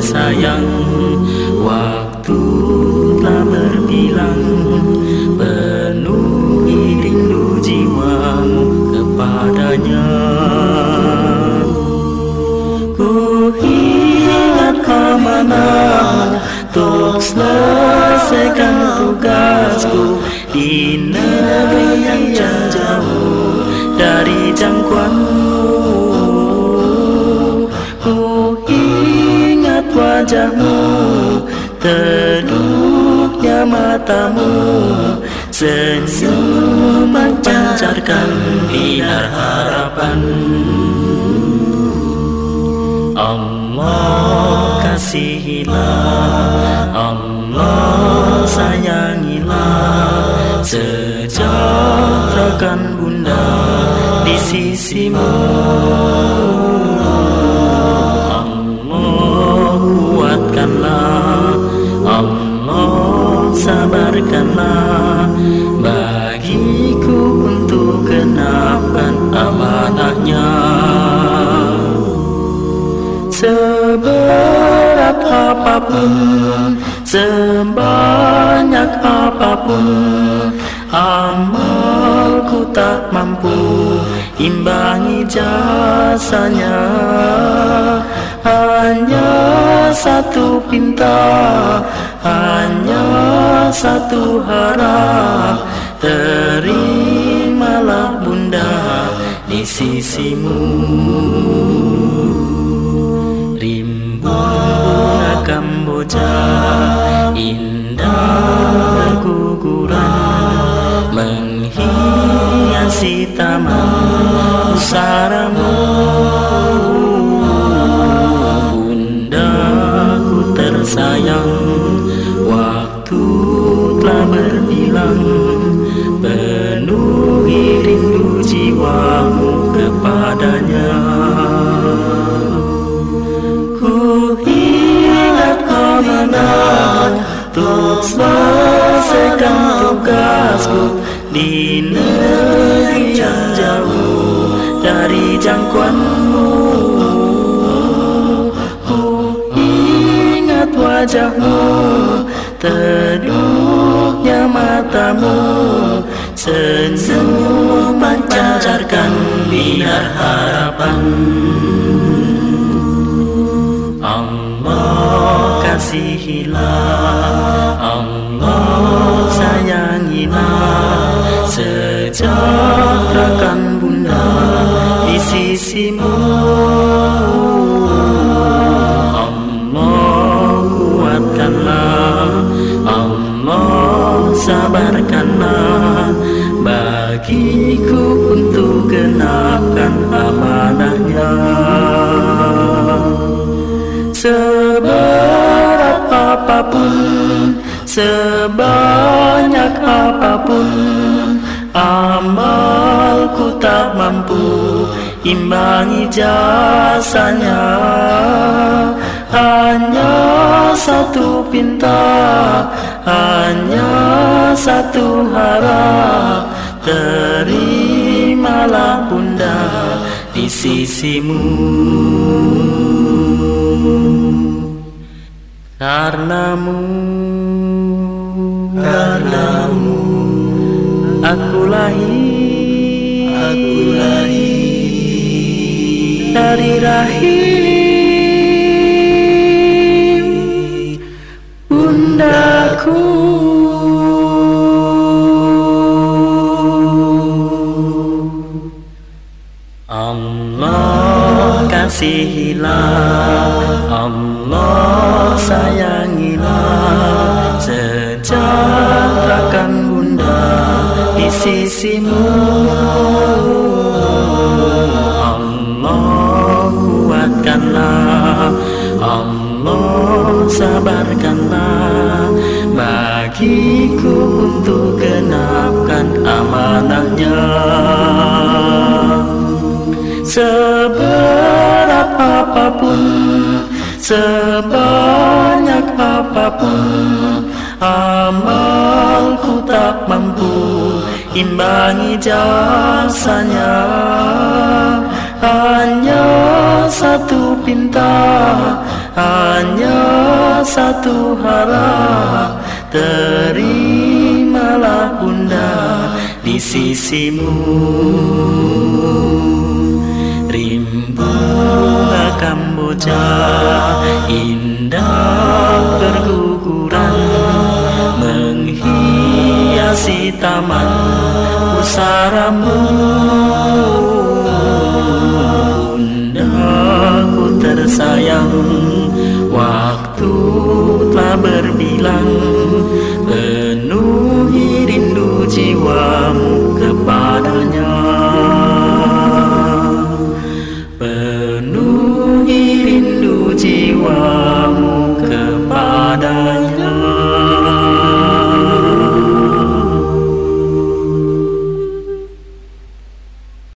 Tersayang waktu telah berbilang penuhi rindu jiwamu kepadanya. Ku ingat ke mana Untuk selesaikan tugasku Di negeri yang wajahmu Teduhnya matamu Senyum pancarkan binar harapan. Allah kasihilah Allah sayangilah. Sejahterakan bunda di sisimu kuatkanlah Allah sabarkanlah. Bagiku untuk genapkan amanahnya. Seberat apa pun Sebanyak apa pun Amalku tak mampu Imbangi jasanya. Hanya satu pinta Hanya satu harap. Terimalah bunda di sisimu. Rimbun Kamboja indah berguguran menghiasi taman pusaramu Untuk selesaikan tugasku Di negeri yang jauh Dari jangkauanmu. Ku ingat wajahmu Teduhnya matamu. Senyum pancarkan binar harapan sisimu Allah kuatkanlah Allah sabarkanlah. Bagiku untuk genapkan amanahnya. Seberat apa pun Sebanyak apa pun Amalku tak mampu Imbangi jasanya. Hanya satu pinta Hanya satu harap Terimalah bunda di sisimu. Karenamu Karenamu Aku lahir. Aku lahir Dari rahim Bundaku. Allah kasihilah Allah sayangilah Sejahterakan bunda di sisimu sabarkanlah bagiku untuk genapkan amanahnya. Seberat apa pun Sebanyak apa pun Amalku tak mampu Imbangi jasanya. Hanya satu pinta Hanya satu harap Terimalah bunda di sisimu. Bunga Kamboja indah berguguran menghiasi taman pusaramu. Bundaku tersayang Waktu telah berbilang